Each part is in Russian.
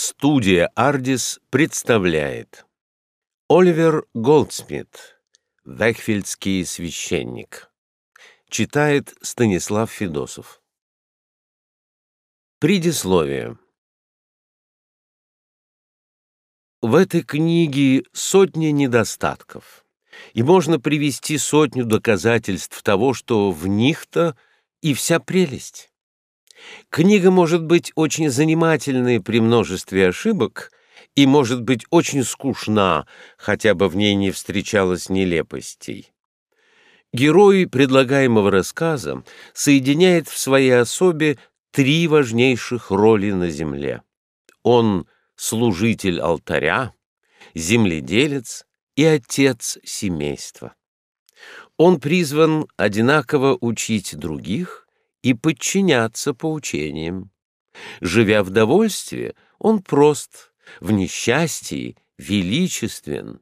Студия «Ардис» представляет. Оливер Голдсмит «Вехфельдский священник» Читает Станислав Федосов. Предисловие. В этой книге сотни недостатков, и можно привести сотню доказательств того, что в них-то и вся прелесть. Книга может быть очень занимательной при множестве ошибок и может быть очень скучна, хотя бы в ней не встречалось нелепостей. Герой предлагаемого рассказа соединяет в своей особе три важнейших роли на земле. Он служитель алтаря, земледелец и отец семейства. Он призван одинаково учить других и подчиняться поучениям. Живя в довольстве, он прост, в несчастье величествен.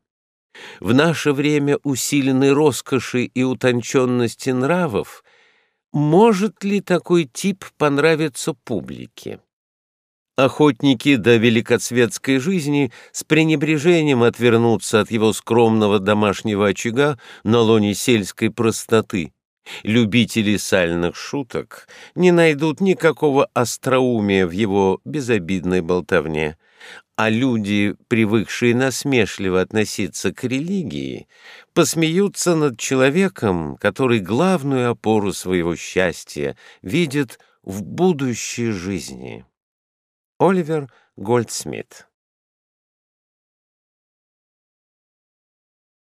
В наше время усиленной роскоши и утонченности нравов может ли такой тип понравиться публике? Охотники до великоцветской жизни с пренебрежением отвернутся от его скромного домашнего очага на лоне сельской простоты. Любители сальных шуток не найдут никакого остроумия в его безобидной болтовне, а люди, привыкшие насмешливо относиться к религии, посмеются над человеком, который главную опору своего счастья видит в будущей жизни. Оливер Гольдсмит